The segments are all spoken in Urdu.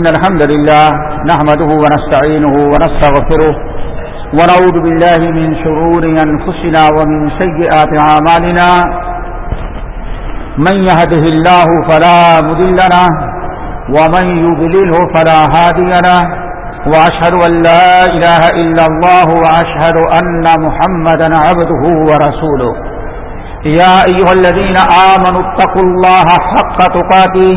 إن الحمد لله نحمده ونستعينه ونستغفره ونعوذ بالله من شرور أنفسنا ومن سيئات عامالنا من يهده الله فلا مذلنا ومن يبلله فلا هادينا وأشهد أن لا إله إلا الله وأشهد أن محمد عبده ورسوله يا أيها الذين آمنوا اتقوا الله حق تقاتيه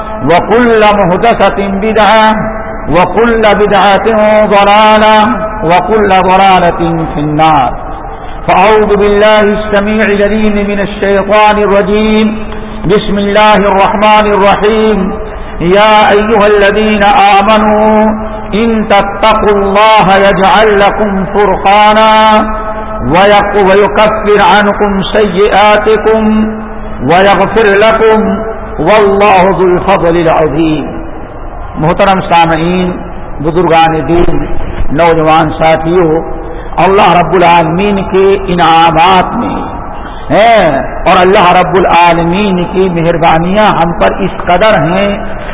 وكل محدثة بدعة وكل بدعة ضلالة وكل ضلالة في النار فأعوذ بالله السميع لليم من الشيطان الرجيم بسم الله الرحمن الرحيم يا أيها الذين آمنوا إن تتقوا الله يجعل لكم فرقانا ويكفر عنكم سيئاتكم ويغفر لكم والله ذو الفضل العظيم محترم سامعین، بزرگان دین، نوجوان ساتھیوں، اللہ رب العالمین کے انعامات میں ہیں اور اللہ رب العالمین کی مہربانیاں ہم پر اس قدر ہیں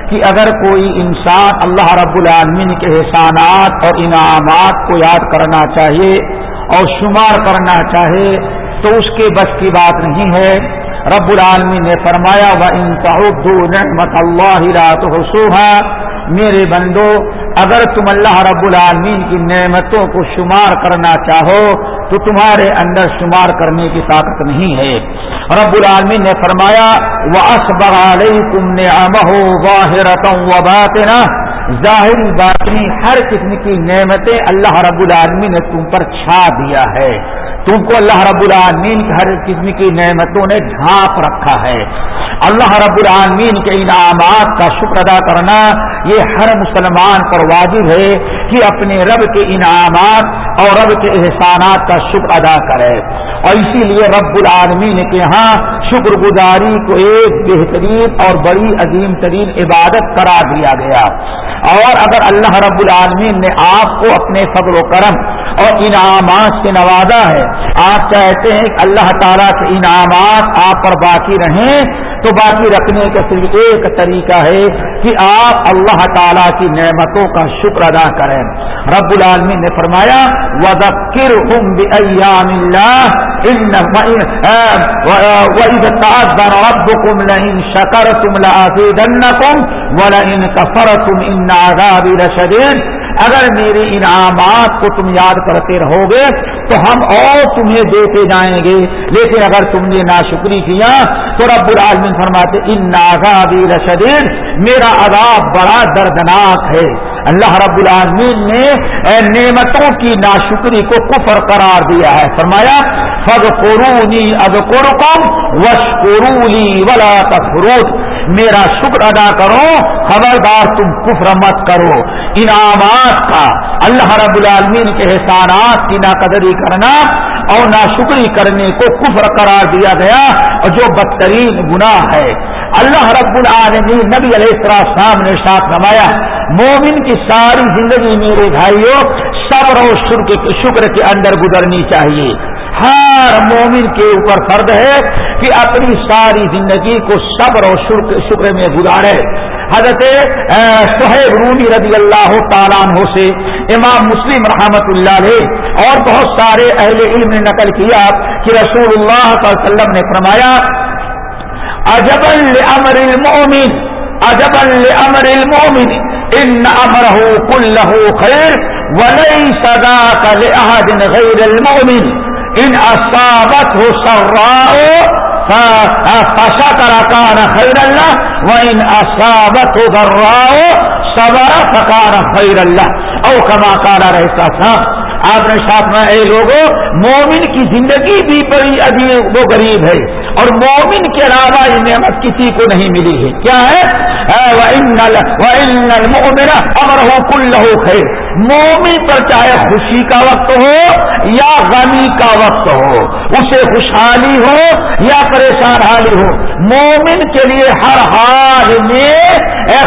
کہ اگر کوئی انسان اللہ رب العالمین کے احسانات اور انعامات کو یاد کرنا چاہیے اور شمار کرنا چاہے تو اس کے بس کی بات نہیں ہے۔ رب العالمین نے فرمایا وہ ان نعمت اللہ حسوحا میرے بندو، اگر تم اللہ رب العالمین کی نعمتوں کو شمار کرنا چاہو، تو تمہارے اندر شمار کرنے کی طاقت نہیں ہے۔ رب العالمین نے فرمایا وہ اصبر علیہ تم نے و ظاہری باطنی ہر قسم کی نعمتیں اللہ رب العالمین نے تم پر چھا دیا ہے۔ تم کو اللہ رب العالمین کی ہر قسم کی نعمتوں نے ڈھانپ رکھا ہے۔ اللہ رب العالمین کے انعامات کا شکر ادا کرنا یہ ہر مسلمان پر واجب ہے کہ اپنے رب کے انعامات اور رب کے احسانات کا شکر ادا کرے۔ اور اسی لیے رب العالمین کے ہاں شکر گزاری کو ایک بہترین اور بڑی عظیم ترین عبادت کرا دیا گیا۔ اور اگر اللہ رب العالمین نے آپ کو اپنے فضل و کرم اور انعامات سے نوازا ہے، آپ چاہتے ہیں کہ اللہ تعالیٰ کے انعامات آپ پر باقی رہیں، تو باقی رکھنے کا صرف ایک طریقہ ہے کہ آپ اللہ تعالیٰ کی نعمتوں کا شکر ادا کریں۔ رب العالمین نے فرمایا وزکر ہم ایام اللہ رب کم لین شکر تم لا کم ولئن کفر تم ان آزادی رشدین اگر میرے انعامات کو تم یاد کرتے رہو گے تو ہم اور تمہیں دیتے جائیں گے۔ لیکن اگر تم نے ناشکری کیا، تو رب العالمین فرماتے، ان ناگابی رشدین میرا عذاب بڑا دردناک ہے۔ اللہ رب العالمین نے نعمتوں کی ناشکری کو کفر قرار دیا ہے۔ فرمایا فض قرونی اب قرکم وش قرونی ولا تفروت میرا شکر ادا کرو، خبردار تم کفر مت کرو۔ انعامات کا اللہ رب العالمین کے احسانات کی ناقدری کرنا اور ناشکری کرنے کو کفر قرار دیا گیا اور جو بدترین گناہ ہے۔ اللہ رب العالمین نبی علیہ السلام نے ساتھ نمایا مومن کی ساری زندگی میرے بھائیوں صبر اور شکر کے اندر گزرنی چاہیے۔ ہر مومن کے اوپر فرد ہے۔ کہ اپنی ساری زندگی کو صبر اور شکر میں گزارے۔ حضرت سہیب رومی رضی اللہ تعالیٰ عنہ سے امام مسلم رحمت اللہ علیہ اور بہت سارے اہل علم نے نقل کیا کہ رسول اللہ صلی اللہ علیہ وسلم نے فرمایا اجب امر المومن اجب امر المومن ان امرہ کلہ خیر ولئی سدا کل دن غیر المؤمن ان اصابت ہو فشا کرا کان خیر اللہ و ان اصابت ہو گراؤ سبرا فکان خیر اللہ او کما کارا رہتا تھا ہاں، آپ نے ساتھ میں، اے لوگوں مومن کی زندگی بھی بڑی عجیب وہ غریب ہے، اور مومن کے علاوہ یہ نعمت کسی کو نہیں ملی ہے۔ کیا ہے؟ امر ہو کل لہو خیر۔ مومن پر چاہے خوشی کا وقت ہو یا غمی کا وقت ہو، اسے خوشحالی ہو یا پریشان حالی ہو، مومن کے لیے ہر حال میں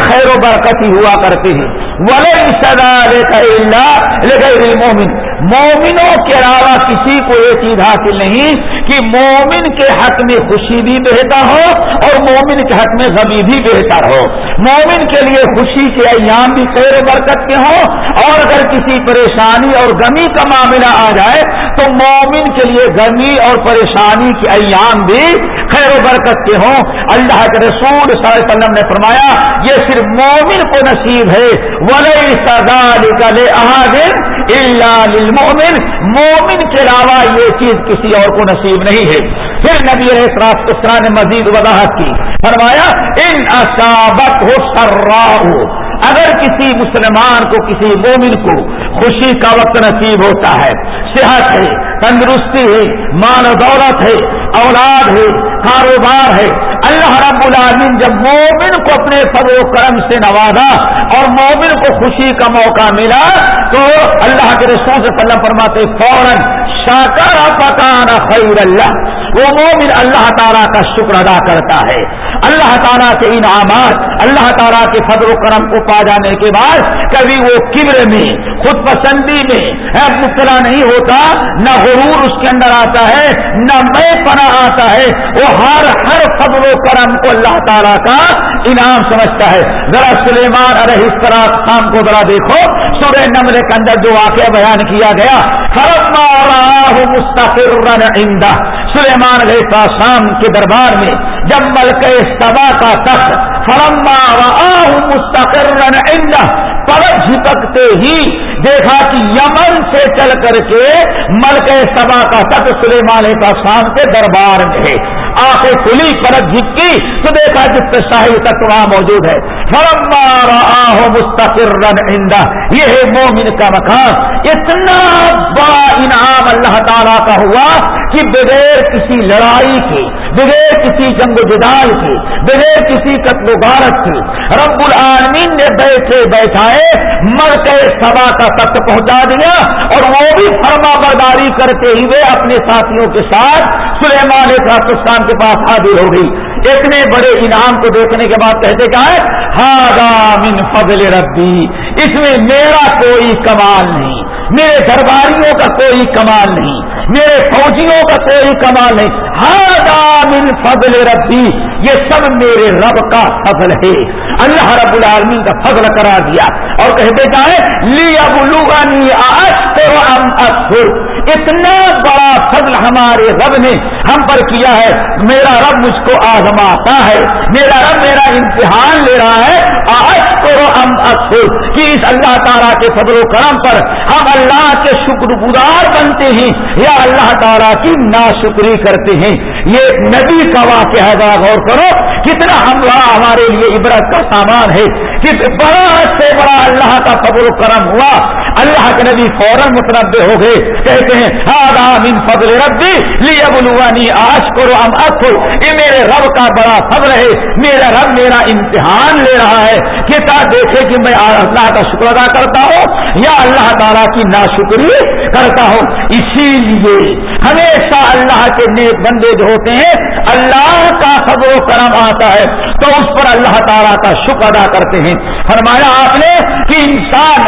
خیر و برکتی ہوا کرتی ہے۔ ولی سدا لے مومن مومنوں کے علاوہ کسی کو یہ چیز حاصل نہیں کہ مومن کے حق میں خوشی بھی بہتا ہو اور مومن کے حق میں غمی بھی بہتر ہو۔ مومن کے لیے خوشی کے ایام بھی خیر و برکت کے ہوں اور اگر کسی پریشانی اور غمی کا معاملہ آ جائے تو مومن کے لیے غمی اور پریشانی کے ایام بھی خیر و برکت کے ہوں۔ اللہ کے رسول صلی اللہ علیہ وسلم نے فرمایا، یہ صرف مومن کو نصیب ہے۔ ولی سدا نکلے اللہ للمؤمن۔ مومن کے علاوہ یہ چیز کسی اور کو نصیب نہیں ہے۔ پھر نبی اسرا نے مزید وضاحت کی۔ فرمایا ان اصابت ہو سرا ہو اگر کسی مسلمان کو، کسی مومن کو خوشی کا وقت نصیب ہوتا ہے، صحت ہے، تندرستی ہے، مال و دولت ہے، اولاد ہے، کاروبار ہے اللہ رب العالمین جب مومن کو اپنے فضل و کرم سے نوازا اور مومن کو خوشی کا موقع ملا تو اللہ کے رسول سے وسلم فرماتے فوراً شاکر پکانا خیر اللہ۔ وہ مومن اللہ تعالیٰ کا شکر ادا کرتا ہے۔ اللہ تعالیٰ کے انعامات، اللہ تعالیٰ کے فضل و کرم کو پا جانے کے بعد کبھی وہ کبر میں، خود پسندی میں مبتلا نہیں ہوتا، نہ غرور اس کے اندر آتا ہے، نہ میں پناہ آتا ہے۔ وہ ہر ہر فضل و کرم کو اللہ تعالیٰ کا انعام سمجھتا ہے۔ ذرا سلیمان ارے اس طرح کو ذرا دیکھو، سورہ نمر کے اندر جو واقعہ بیان کیا گیا مستقر سلیمان گئے شام کے دربار میں، جب ملک سبا کا تخت فرما مستقر پلک جھپکتے ہی دیکھا کہ یمن سے چل کر کے ملک سبا کا تخت سلیمان کا شام کے دربار میں ہے۔ آنکھیں کھلی، پلک جھپکی تو دیکھا جس پہ شاہی تک وہاں موجود ہے۔ مستقر یہ ہے مومن کا مکان۔ اتنا بڑا انعام اللہ تعالیٰ کا ہوا کہ بغیر کسی لڑائی کے، بغیر کسی جنگ و جدال کے، بغیر کسی قتل و غارت کے، رب العالمین نے بیٹھے بیٹھائے مر کے سبا کا تخت پہنچا دیا اور وہ بھی فرما برداری کرتے ہوئے اپنے ساتھیوں کے ساتھ سلیمان پاکستان کے پاس حاضر ہو گئی۔ اتنے بڑے انعام کو دیکھنے کے بعد کہتے کیا ہے؟ ہاں من فضل ربی. اس میں میرا کوئی کمال نہیں، میرے درباریوں کا کوئی کمال نہیں، میرے فوجیوں کا کوئی کمال نہیں۔ ہاں من فضل ربی. یہ سب میرے رب کا فضل ہے۔ اللہ رب العالمین کا فضل کرا دیا۔ اور کہتے جائے لی ابلوغانی اشر اتنا بڑا فضل ہمارے رب نے ہم پر کیا ہے۔ میرا رب مجھ کو آزماتا ہے۔ میرا رب میرا امتحان لے رہا ہے۔ آج کو ہم اکثر کہ اس اللہ تعالیٰ کے فضل و کرم پر ہم اللہ کے شکر گزار بنتے ہیں۔ یا اللہ تعالیٰ کی ناشکری کرتے ہیں۔ یہ نبی کا واقعہ ہے غور کرو۔ کتنا ہم ہمارے لیے عبرت کا سامان ہے۔ کہ بڑا سے بڑا اللہ کا فضل و کرم ہوا، اللہ کے نبی فوراً متنوع ہو گئے۔ کہتے ہیں من فضل ربی لی ابلوانی آج کرو ہم اکو یہ میرے رب کا بڑا فضل ہے، میرا رب میرا امتحان لے رہا ہے۔ کہ تا دیکھے کہ میں اللہ کا شکر ادا کرتا ہوں، یا اللہ تعالیٰ کی ناشکری کرتا ہوں۔ اسی لیے ہمیشہ اللہ کے نیک بندے جو ہوتے ہیں، اللہ کا فضل و کرم آتا ہے۔ تو اس پر اللہ تعالیٰ کا شکر ادا کرتے ہیں۔ فرمایا آپ نے کہ انسان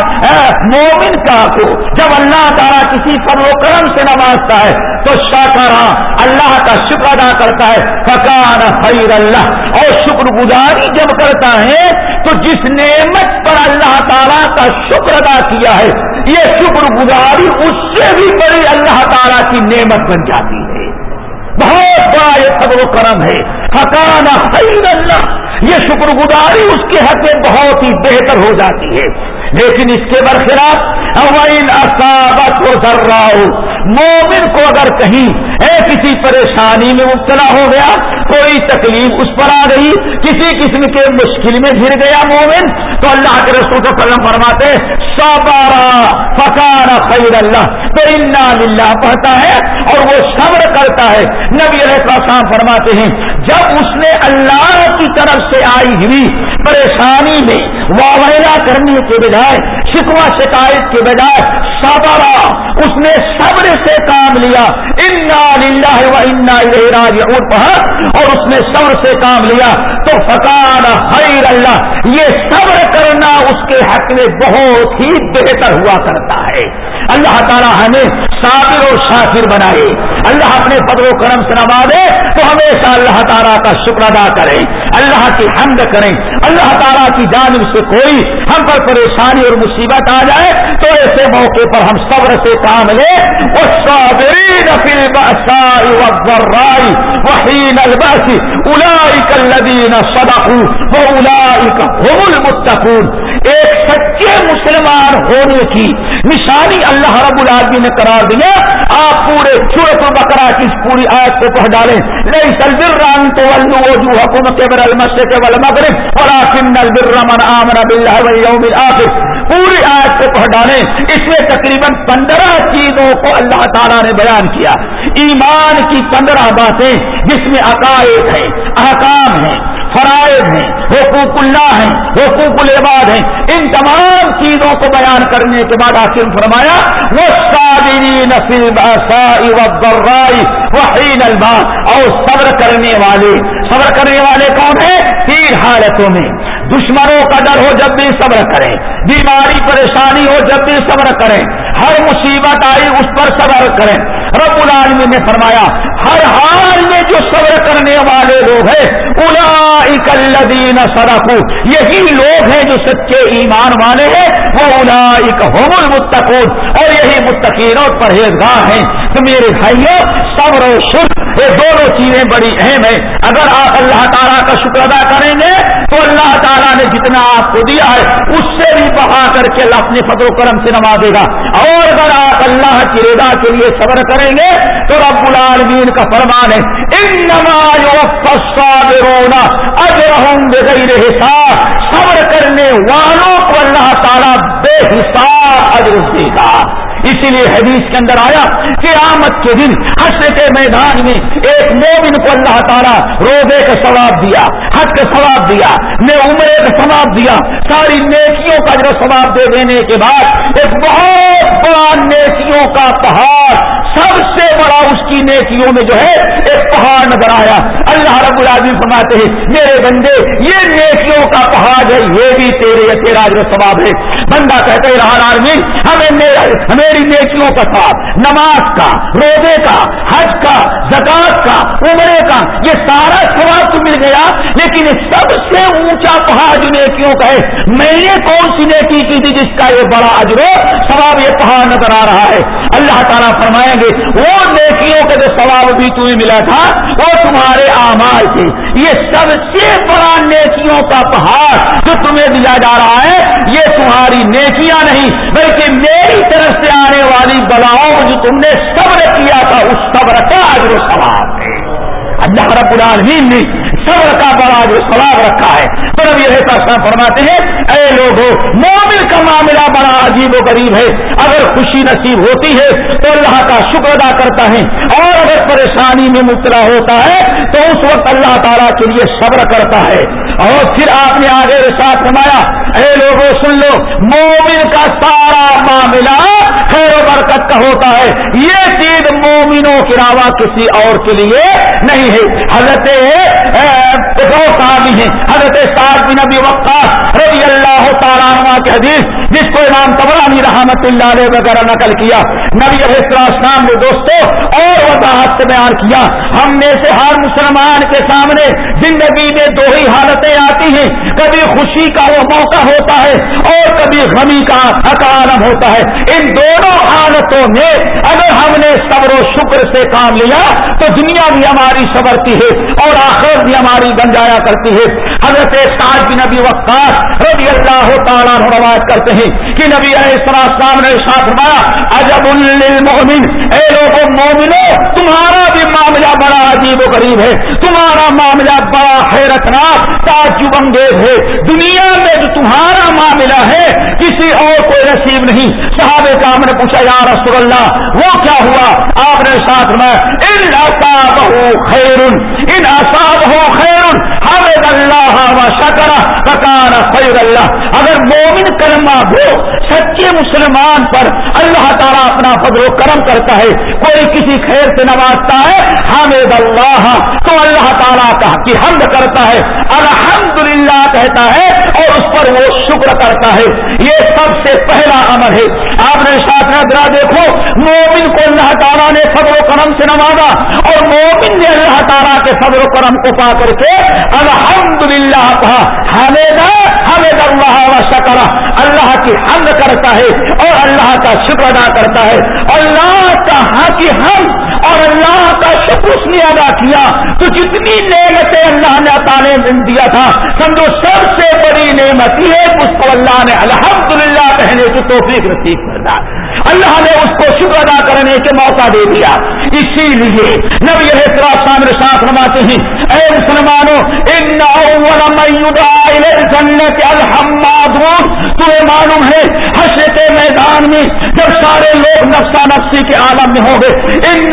مومن کا کو جب اللہ تعالیٰ کسی فضل و کرم سے نوازتا ہے، تو شاکرا اللہ کا شکر ادا کرتا ہے۔ فکان خیر اللہ اور شکر گزاری جب کرتا ہے، تو جس نعمت پر اللہ تعالیٰ کا شکر ادا کیا ہے، یہ شکر گزاری اس سے بھی بڑی اللہ تعالیٰ کی نعمت بن جاتی ہے۔ بہت بڑا یہ فضل و کرم ہے۔ حکانہ خیر اللہ یہ شکر گزاری اس کے حق میں بہت ہی بہتر ہو جاتی ہے۔ لیکن اس کے برخلاف اصابت و ذرا رہا مومن کو اگر کہیں کسی پریشانی میں مبتلا ہو گیا، کوئی تکلیف اس پر آ گئی، کسی قسم کے مشکل میں گر گیا مومن، تو اللہ کے رسول کو قلم فرماتے سابارہ فکار خیر اللہ، تو انا للہ پڑھتا ہے اور وہ صبر کرتا ہے۔ نبی علیہ فرماتے ہیں، جب اس نے اللہ کی طرف سے آئی ہوئی پریشانی میں واویلا کرنے کے بجائے شکوا شکایت کے بجائے صبر اس نے صبر سے کام لیا۔ انا للہ و انا راجعون۔ پڑھا اور اس نے صبر سے کام لیا۔ تو فکان خیر اللہ یہ صبر کرنا اس کے حق میں بہت ہی بہتر ہوا کرتا ہے۔ اللہ تعالیٰ ہمیں صابر و شاکر بنائے۔ اللہ اپنے فضل و کرم سے نوازے تو ہمیشہ اللہ تعالیٰ کا شکر ادا کریں اللہ کی حمد کریں۔ اللہ تعالیٰ کی جانب سے کوئی ہم پر پریشانی اور مصیبت آ جائے تو ایسے موقع پر ہم صبر سے کام لیں وحین الباسی الائی الذین صدقوا واولئک هم المتقون۔ ایک سچے مسلمان ہونے کی نشانی اللہ رب العالمین نے قرار دیا آپ پورے سورت البقرہ کی اس پوری آیت کو پڑھ ڈالیں۔ نہیں سلبر رام تو جو حکومت المشرق والمغرب ولكن البر من آمن بالله واليوم الاخر پوری آیت کو پڑھ ڈالیں۔ اس میں تقریباً پندرہ چیزوں کو اللہ تعالیٰ نے بیان کیا۔ ایمان کی پندرہ باتیں جس میں عقائد ہیں، احکام ہیں۔ فرائض ہیں، حقوق اللہ ہیں، حقوق العباد ہیں۔ ان تمام چیزوں کو بیان کرنے کے بعد آخر فرمایا وہ نصیب وحین البا اور صبر کرنے والے، صبر کرنے والے کون ہیں؟ تین حالتوں میں۔ دشمنوں کا ڈر ہو جب بھی صبر کریں، بیماری پریشانی ہو جب بھی صبر کریں، ہر مصیبت آئی اس پر صبر کریں۔ رب العالمین نے فرمایا، ہر حال میں جو صبر کرنے والے لوگ ہیں الدین سرکو یہی لوگ ہیں جو سچے ایمان والے ہیں وہ الاک ہوم المتقون، اور یہی متقین اور پرہیزگار ہیں۔ تو میرے بھائیوں صبر و شکر، یہ دونوں چیزیں بڑی اہم ہیں۔ اگر آپ اللہ تعالیٰ کا شکر ادا کریں گے، تو اللہ تعالیٰ نے جتنا آپ کو دیا ہے، اس سے بھی بہا کر کے اللہ اپنے فضل و کرم سے نوازے گا۔ اور اگر آپ اللہ کی رضا کے لیے صبر کریں گے، تو رب العالمین کا فرمان ہے رونا بغیر حساب۔ صبر کرنے والوں کو اللہ تعالیٰ بے حساب اجر دے گا۔ اسی لیے حدیث کے اندر آیا کہ آمد کے دن حسر کے میدان میں ایک مومن کو اللہ تعالیٰ روزے کا ثواب دیا، حج کا ثواب دیا میں عمرے کا ثواب دیا، ساری نیکیوں کا جو ثواب دے دینے کے بعد ایک بہت بڑا نیکیوں کا پہاڑ سب سے بڑا اس کی نیکیوں میں جو ہے ایک پہاڑ نظر آیا۔ اللہ رب العظیم فرماتے ہیں، میرے بندے، یہ نیکیوں کا پہاڑ ہے، یہ بھی تیرے یا تیرا جو ثواب ہے۔ بندہ کہتے رہا آدمی ہمیں میری نیکیوں کا ثواب، نماز کا، روزے کا، حج کا زکات کا، عمرے کا، یہ سارا ثواب تو مل گیا، لیکن سب سے اونچا پہاڑ جو نیکیوں کا ہے، میں نے کون سی نیکی کی تھی جس کا یہ بڑا اجرو ثواب یہ پہاڑ نظر آ رہا ہے؟ اللہ تعالیٰ فرمائیں گے وہ نیکیوں کا جو ثواب بھی تمہیں ملا تھا، وہ تمہارے آمار تھے یہ سب سے بڑا نیکیوں کا پہاڑ جو تمہیں دیا جا رہا ہے، یہ تمہاری نیکیاں نہیں، بلکہ میری طرف سے آنے والی بلاؤں جو تم نے صبر کیا تھا، اس صبر کا اجر و ثواب ہے۔ اللہ رب العالمین نے صبر کا بڑا جو سواب رکھا ہے۔ پر اب یہ فرماتے ہیں، اے لوگوں مومن کا معاملہ بڑا عجیب و غریب ہے۔ اگر خوشی نصیب ہوتی ہے، تو اللہ کا شکر ادا کرتا ہے۔ اور اگر پریشانی میں مبتلا ہوتا ہے، تو اس وقت اللہ تعالیٰ کے لیے صبر کرتا ہے۔ اور پھر آپ نے آگے ساتھ فرمایا، اے لوگوں، سن لو، مومن کا سارا معاملہ خیر و برکت کا ہوتا ہے۔ یہ چیز مومنوں کے علاوہ کسی اور کے لیے نہیں ہے۔ حضرت ہیں، حضرت سعد بن ابی وقاص رضی اللہ تعالیٰ عنہ کے حدیث، جس کو امام تبرانی رحمت اللہ علیہ وغیرہ نقل کیا۔ نبی علیہ السلام نے دوستوں اور وضاحت سے بیان کیا، ہم میں سے ہر مسلمان کے سامنے زندگی میں دو ہی حالتیں آتی ہیں، کبھی خوشی کا وہ موقع ہوتا ہے، اور کبھی غمی کا عالم ہوتا ہے۔ ان دونوں حالتوں میں اگر ہم نے صبر و شکر سے کام لیا، تو دنیا بھی ہماری صبرتی ہے، اور آخر بھی ہماری بن جایا کرتی ہے۔ حضرت ساج کی نبی وقاص رضی اللہ تعالیٰ روایت کرتے ہیں کہ نبی السلام نے ساتھ روایا عجب للمؤمن، اے لوگوں مومنو، تمہارا بھی معاملہ بڑا عجیب و غریب ہے، تمہارا معاملہ بڑا حیرتناک، تعجب انگیز ہے۔ دنیا میں جو تمہارا معاملہ ہے، کسی اور کوئی نصیب نہیں۔ صحابہ کام نے پوچھا، یا رسول اللہ، وہ کیا ہوا؟ آپ نے ساتھ میں ان اصابہ خیر ان اصابہ خیر حمد اللہ و شکر فکان خیر اللہ اگر مومن کلمہ ہو، سچے مسلمان پر اللہ تعالیٰ اپنا فضل و کرم کرتا ہے، کوئی کسی خیر سے نوازتا ہے حامد اللہ، تو اللہ تعالیٰ کا کی حمد کرتا ہے۔ الحمد کہتا ہے اور اس پر وہ شکر کرتا ہے۔ یہ سب سے پہلا عمل ہے۔ آپ نے ساتھ میں ذرا دیکھو، مومن کو اللہ تعالیٰ نے فضل و کرم سے نوازا اور مومن نے اللہ تعالیٰ کے فضل و کرم کو پا کر کے الحمد للہ کہا حمید حمید اللہ و اللہ کی حمد کرتا ہے اور اللہ کا شکر ادا کرتا ہے۔ اللہ کا کی ہم اور اللہ کا شکر اس نے ادا کیا۔ تو جتنی نعمتیں اللہ نے تعالی دیا تھا، سمجھو سب سے بڑی نعمت یہ اس کو اللہ نے الحمدللہ کہنے کی توفیق نصیب کر اللہ نے اس کو شکر ادا کرنے کے موقع دے دیا۔ اسی لیے نبی یہ سامنے ساتھ نماتے ہیں، اے مسلمانوں، ان جنت الحمادون تمہیں معلوم ہے، حشر کے میدان میں جب سارے لوگ نفسا نفسی کے عالم میں ہوں گے۔ ان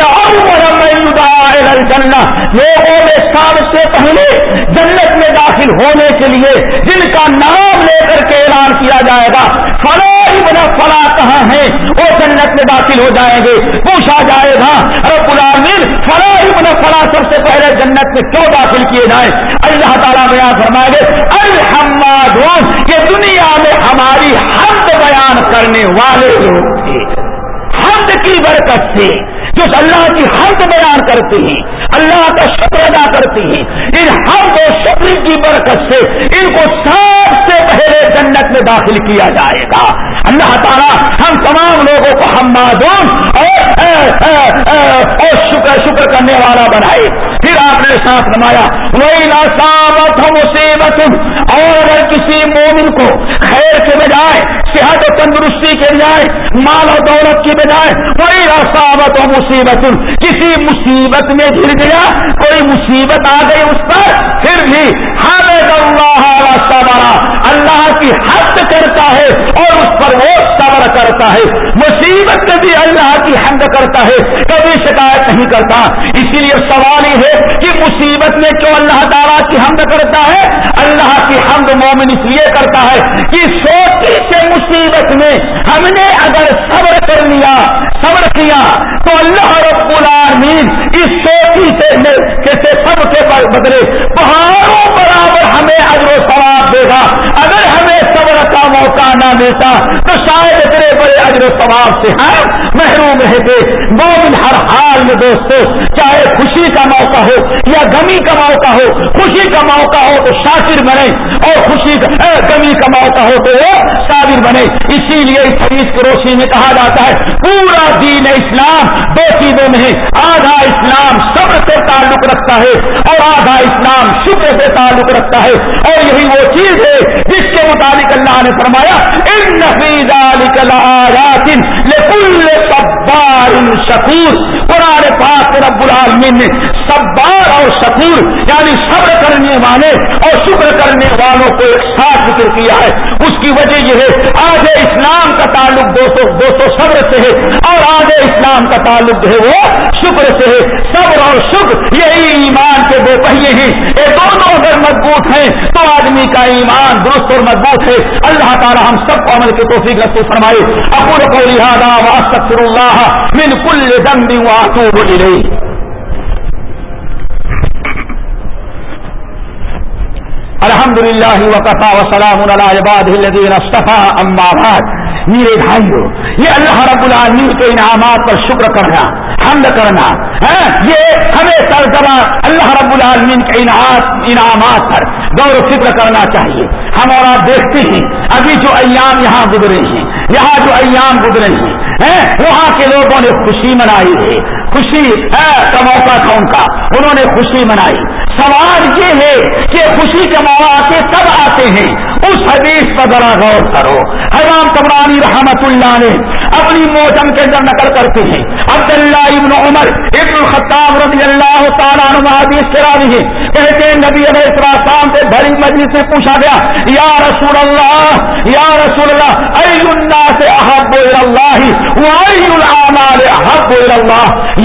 الجنت، لوگوں میں سال سے پہلے جنت میں داخل ہونے کے لیے جن کا نام لے کر کے اعلان کیا جائے گا۔ فلاں بنا فلاں کہاں ہے؟ وہ جنت میں داخل ہو جائیں گے، پوچھا جائے گا، رب العالمین فلاں بنا فلا سب سے پہلے جنت میں کیوں داخل کیے جائیں؟ اللہ تعالیٰ بیان فرمائے گے الحمد یہ دنیا میں ہماری حمد بیان کرنے والے لوگ تھے۔ حمد کی برکت سے، جو اللہ کی حمد بیان کرتے ہیں اللہ کا شکر ادا کرتی ہیں۔ ان ہر دو شکر کی برکت سے ان کو سب سے پہلے جنت میں داخل کیا جائے گا۔ اللہ تعالیٰ ہم تمام لوگوں کو ہم معدوم اور شکر شکر کرنے والا بنائے۔ پھر آپ نے ساتھ نمایا وہی ناسامت مصیبت اور اگر کسی مومن کو خیر کے بجائے، صحت و تندرستی کے بجائے، مال و دولت کی بجائے وہی ناسامت و مصیبت کسی مصیبت میں گر گیا، کوئی مصیبت آ گئی اس پر، پھر بھی حامد اللہ صبر، اللہ کی حد کرتا ہے اور اس پر وہ صبر کرتا ہے۔ مصیبت میں بھی اللہ کی حد کرتا ہے، کبھی شکایت نہیں کرتا۔ اسی لیے سوال یہ ہے کہ مصیبت میں کیوں اللہ تعالیٰ کی حمد کرتا ہے؟ اللہ کی حمد مومن اس لیے کرتا ہے کہ سوچی سے مصیبت میں ہم نے اگر صبر کر لیا، صبر کیا تو اللہ رب العالمین اس سوچی سے کیسے سب کے بدلے۔ پہاڑوں برابر ہمیں اجر و ثواب دے گا۔ اگر ہمیں صبر کا موقع نہ ملتا، تو شاید اتنے بڑے اجر و ثواب سے ہم محروم رہتے مومن ہر حال میں دوستو چاہے خوشی کا موقع ہو یا غمی کا موقع ہو، خوشی کا موقع ہو تو شاکر بنے۔ اور خوشی غمی کا موقع ہو تو وہ شاگر بنے۔ اسی لیے اس حدیث کی روشنی میں کہا جاتا ہے، پورا دین اسلام دو چیزوں میں ہے۔ آدھا اسلام صبر سے تعلق رکھتا ہے اور آدھا اسلام شکر سے تعلق رکھتا ہے اور یہی وہ چیز ہے جس کے مطابق اللہ نے فرمایا ان شکور قرآن پاک رب العالمین نے سبار اور شکور یعنی صبر کرنے والے اور شکر کرنے والوں کو ایک ساتھ ذکر کیا ہے۔ اس کی وجہ یہ ہے، آج اسلام کا تعلق دو سو دو سو صبر سے ہے۔ اور آج اسلام کا تعلق جو ہے وہ شکر سے ہے۔ صبر اور شکر، یہی ایمان کے دو پہیے ہیں۔ یہ دونوں اگر مضبوط ہیں، تو آدمی کا ایمان درست اور مضبوط ہے۔ اللہ تعالی ہم سب کو عمل کی توفیق رکھتے فرمائے۔ اپور کو لہٰذا واسطر اللہ من کل ذنب واتوب الیہ الحمد للہ وقفا وسلام عباد الذین اما بعد. میرے بھائیو، یہ اللہ رب العالمین کے انعامات پر شکر کرنا، حمد کرنا ہاں؟ یہ ہمیں سرزبہ اللہ رب العالمین کے انعامات پر غور و فکر کرنا چاہیے۔ ہم اور آپ دیکھتے ہیں، ابھی جو ایام یہاں گزرے ہیں، یہاں جو ایام گزرے ہیں وہاں کے لوگوں نے خوشی منائی۔ ہے خوشی کا موقع تھا ان کا۔ انہوں نے خوشی منائی۔ سوال یہ ہے کہ خوشی کے مواقع کب آتے ہیں؟ اس حدیث پر ذرا غور کرو۔ حرام تمرانی رحمت اللہ نے اپنی موسم کے اندر نقل کرتے ہیں۔ عبداللہ ابن عمر ابن الخطاب رضی اللہ تعالیٰ حدیث کرا دی کہتے ہیں، نبی علیہ السلام سے بڑی مجلس سے پوچھا گیا، یا رسول اللہ، یا رسول اللہ ای الناس اللہ وائی الاعمال احب اللہ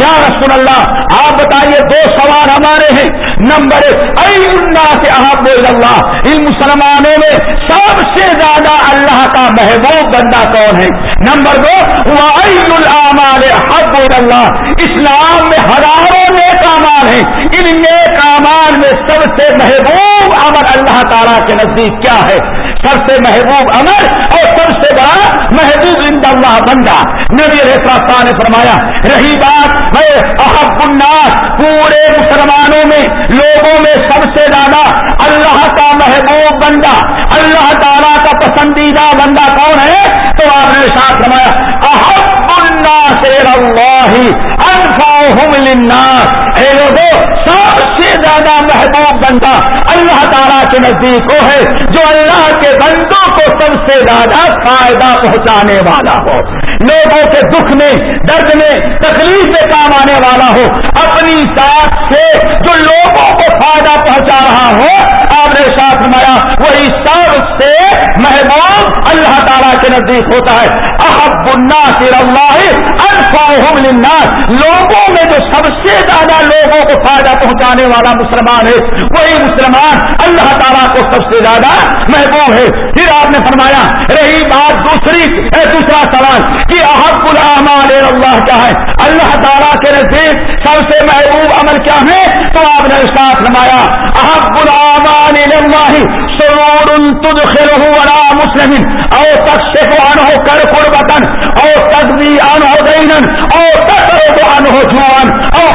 یا رسول اللہ آپ بتائیے دو سوال ہمارے ہیں۔ نمبر ایک احب اللہ ان مسلمانوں میں سب سے زیادہ اللہ کا محبوب بندہ کون ہے؟ نمبر دو وائی الاعمال احب اللہ اسلام میں ہزاروں نیک اعمال ہیں۔ ان نیک اعمال میں سب سے محبوب عمل اللہ تعالیٰ کے نزدیک کیا ہے؟ سب سے محبوب عمل اور سب سے بڑا محبوب زندہ اللہ بندہ۔ نبی رحتا نے فرمایا، رہی بات میں احب الناس، پورے مسلمانوں میں، لوگوں میں سب سے زیادہ اللہ کا محبوب بندہ، اللہ تعالیٰ کا پسندیدہ بندہ کون ہے؟ تو آپ نے ساتھ فرمایا، احب الناس اللہ انفاهم للناس۔ اے لوگوں سب سے زیادہ محبوب بندہ اللہ تعالیٰ کے نزدیک وہ ہے، جو اللہ کے بندوں کو سب سے زیادہ فائدہ پہنچانے والا ہو۔ لوگوں کے دکھ میں، درد میں، تکلیف میں کام آنے والا ہو۔ اپنی ساتھ سے جو لوگوں کو فائدہ پہنچا رہا ہو آپ ساتھ مایا وہی سب سے محبوب اللہ تعالیٰ کے نزدیک ہوتا ہے۔ احب الناس اللہ انفعهم للناس۔ لوگوں میں جو سب سے زیادہ لوگوں کو فائدہ پہنچانے والا مسلمان ہے، وہی مسلمان اللہ تعالیٰ کو سب سے زیادہ محبوب ہے۔ پھر آپ نے فرمایا، رہی بات دوسری دوسرا سوال، کہ احب العمال اللہ کیا ہے؟ اللہ تعالیٰ کے نزدیک سب سے محبوب عمل کیا ہے؟ تو آپ نے ساتھ فرمایا، احب العمال اللہ سرور تدخله ولا مسلم. او تکشف عنه کر قربتن او تقضی عنه دینا. او تقرب عنه جوان او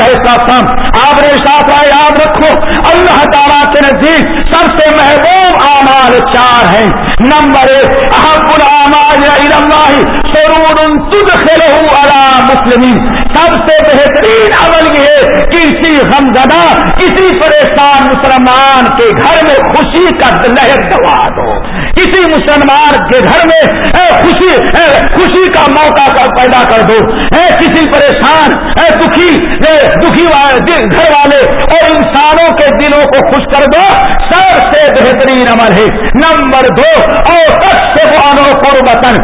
کما قال آپ نے ساتھ یاد رکھو، اللہ تعالیٰ کے نزدیک سب سے محبوب اعمال چار ہیں۔ نمبر ایک، احب العمال اللہ، سرور تدخله على مسلمین۔ سب سے بہترین عمل یہ ہے کسی غمزدہ کسی پریشان مسلمان کے گھر میں خوشی کا لہر دوا دو۔ کسی مسلمان کے گھر میں خوشی خوشی کا موقع پیدا کر دو۔ کسی پریشان دکھی دکھی گھر والے اور انسانوں کے دلوں کو خوش کر دو۔ سب سے بہترین عمل ہے۔ نمبر دو، اور سب سے وطن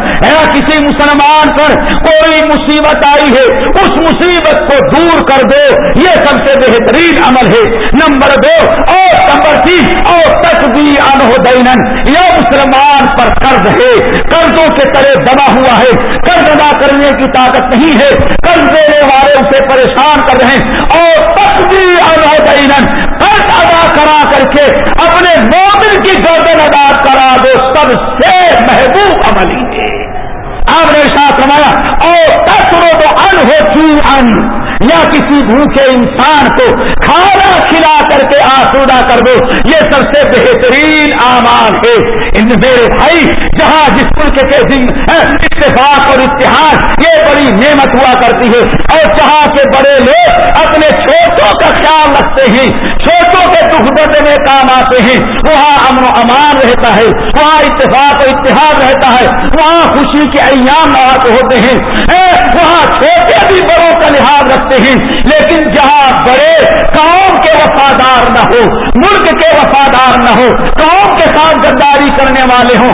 کسی مسلمان پر کوئی مصیبت آئی ہے، اس مصیبت کو دور کر دو۔ یہ سب سے بہترین عمل ہے۔ نمبر دو، اور نمبر تین اور تک بھی یہ مسلمان پر قرض ہے، قرضوں کے تلے دبا ہوا ہے، قرض ادا کرنے کی طاقت نہیں ہے، قرض دینے والے اسے پریشان کر رہے ہیں۔ اور تک بھی دینن قرض ادا کرا کر کے اپنے مومن کی گردن ادا کرا دو، سب سے محبوب عملی ہے۔ آپ نے ساتھ روایا اور تصرو تو ان ہو ان یا کسی بھوکے انسان کو کھانا کھلا کر کے آسودا کر دو، یہ سب سے بہترین آمان ہے۔ ان میرے بھائی جہاں جس ملک کے اتفاق اور اتحاد، یہ بڑی نعمت ہوا کرتی ہے۔ اور جہاں کے بڑے لوگ اپنے چھوٹوں کا خیال رکھتے ہیں، چھوٹوں کے دکھ درد میں کام آتے ہیں، وہاں امن و امان رہتا ہے، وہاں اتفاق و اتحاد رہتا ہے، وہاں خوشی کے ایام ہوتے ہیں۔ وہاں چھوٹے بھی بڑوں کا لحاظ رکھتے ہیں۔ لیکن جہاں بڑے قوم کے وفادار نہ ہو، ملک کے وفادار نہ ہو، قوم کے ساتھ غداری کرنے والے ہوں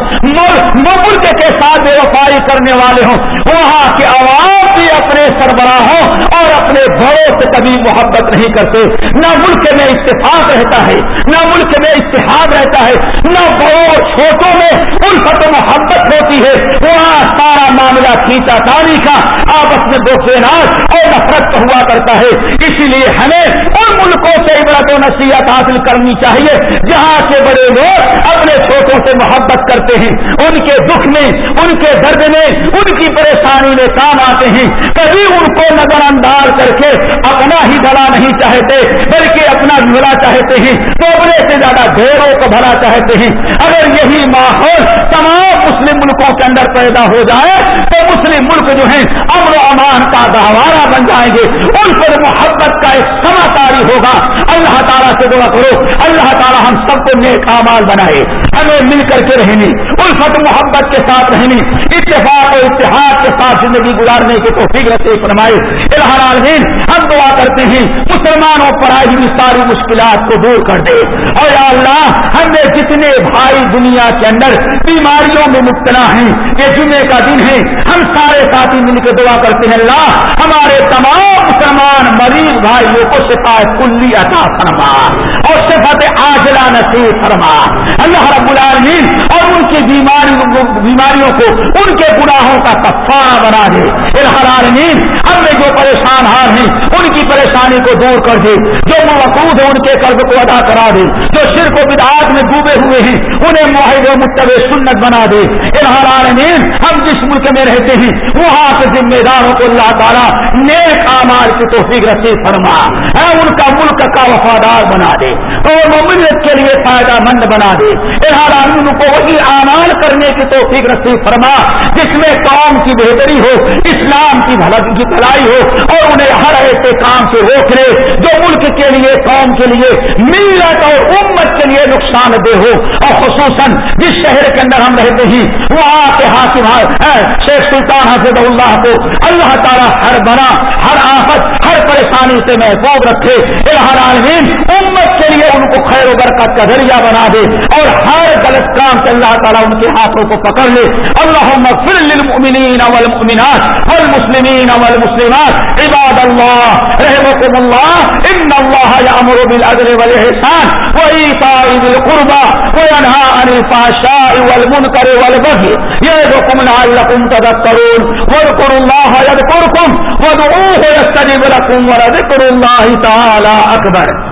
ملک کے ساتھ بے وفائی کرنے والے ہوں، وہاں کے عوام بھی اپنے سربراہوں اور اپنے بڑوں سے کبھی محبت نہیں کرتے۔ نہ ملک میں اتفاق رہتا ہے، نہ ملک میں اتحاد رہتا ہے، نہ بڑوں اور چھوٹوں میں الفت و محبت ہوتی ہے۔ وہاں سارا معاملہ کھینچا تانی کا آپس میں دو ناز اور نفرت ہوا کرتا ہے۔ اسی لیے ہمیں ان ملکوں سے عبرت و نصیحت حاصل کرنی چاہیے۔ جہاں سے بڑے لوگ اپنے چھوٹوں سے محبت کرتے ہیں، ان کے دکھ میں، ان کے درد میں، ان کی پریشانی میں کام آتے ہیں۔ کبھی ان کو نظر انداز کر کے اپنا ہی بھلا نہیں چاہتے، بلکہ اپنا بھلا چاہتے ہیں۔ تو سے زیادہ ڈھیروں کو بھلا چاہتے ہیں۔ اگر یہی ماحول تمام مسلم ملکوں کے اندر پیدا ہو جائے، تو مسلم ملک جو ہیں، امن و امان کا گہوارہ بن جائیں گے۔ ان پر محبت کا ایک سما تاری ہوگا۔ اللہ تعالیٰ سے دعا کرو۔ اللہ تعالیٰ ہم سب کو نیک امال بنائے۔ ہمیں مل کر کے رہنی الفت محبت کے ساتھ رہنی اتفاق و اتحاد کے ساتھ زندگی گزارنے کی توفیق رسے فرمائے العالمین ہم دعا کرتے ہیں، مسلمانوں پر آئی ہوئی ساری مشکلات کو دور کر دے۔ اور یا اللہ، ہم نے جتنے بھائی دنیا کے اندر بیماریوں میں مبتلا ہیں، یہ جمعے کا دن ہے، ہم سارے ساتھی مل کے دعا کرتے ہیں، اللہ، ہمارے تمام مسلمان مریض بھائیوں کو شفاعت کلی عطا فرما اور صفت آجلا نصیب فرما۔ اللہ رب العالمین اور ان کی بیماری بیماریوں کو، ان کے گناہوں کا کفارہ بنا دے۔ العالمین ہم نے جو پریشان ہار ہیں ان کی پریشانی کو دور کر دے۔ جو موقوف ہے ان کے قرض کو ادا کرا دے۔ جو صرف و بدعات میں ڈوبے ہوئے ہیں، انہیں معاہد و متب سنت بنا دے۔ العالمین ہم جس ملک میں رہتے ہیں، وہاں کے ذمہ داروں کو اللہ تعالیٰ نیک آمار کی توفیق رسید فرما۔ ہے ان کا ملک کا وفادار بنا دے۔ اور مملت کے لیے فائدہ مند بنا دے۔ ان کو وہی اعمال کرنے کی توفیق نصیب فرما، جس میں قوم کی بہتری ہو، اسلام کی کی بھلائی ہو اور انہیں ہر ایسے کام سے روک لے، جو ملک کے لیے، قوم کے لیے، ملت اور امت کے لیے نقصان دہ ہو۔ اور خصوصاً جس شہر کے اندر ہم رہتے ہیں، وہاں کے حاکم شیخ سلطان حافظ اللہ کو اللہ تعالیٰ ہر بنا، ہر آفت، ہر پریشانی سے محفوظ رکھے۔ عالمین امت کے لیے ان کو خیر و برکت کا ذریعہ بنا دے اور ہر غلط کام سے اللہ تعالیٰ ان کے ہاتھوں کو پکڑ لے۔ اللہ للمؤمنین والمؤمنات والمسلمین والمسلمات۔ عباد اللہ رحمكم اللہ، ان اللہ یامر بالعدل والاحسان وایتاء ذی القربى وینهى عن الفحشاء والمنکر والبغي یعظکم لعلکم تذکرون۔ واذکروا اللہ یذکرکم وادعوه یستجب لكم ولذکر اللہ تعالی اکبر۔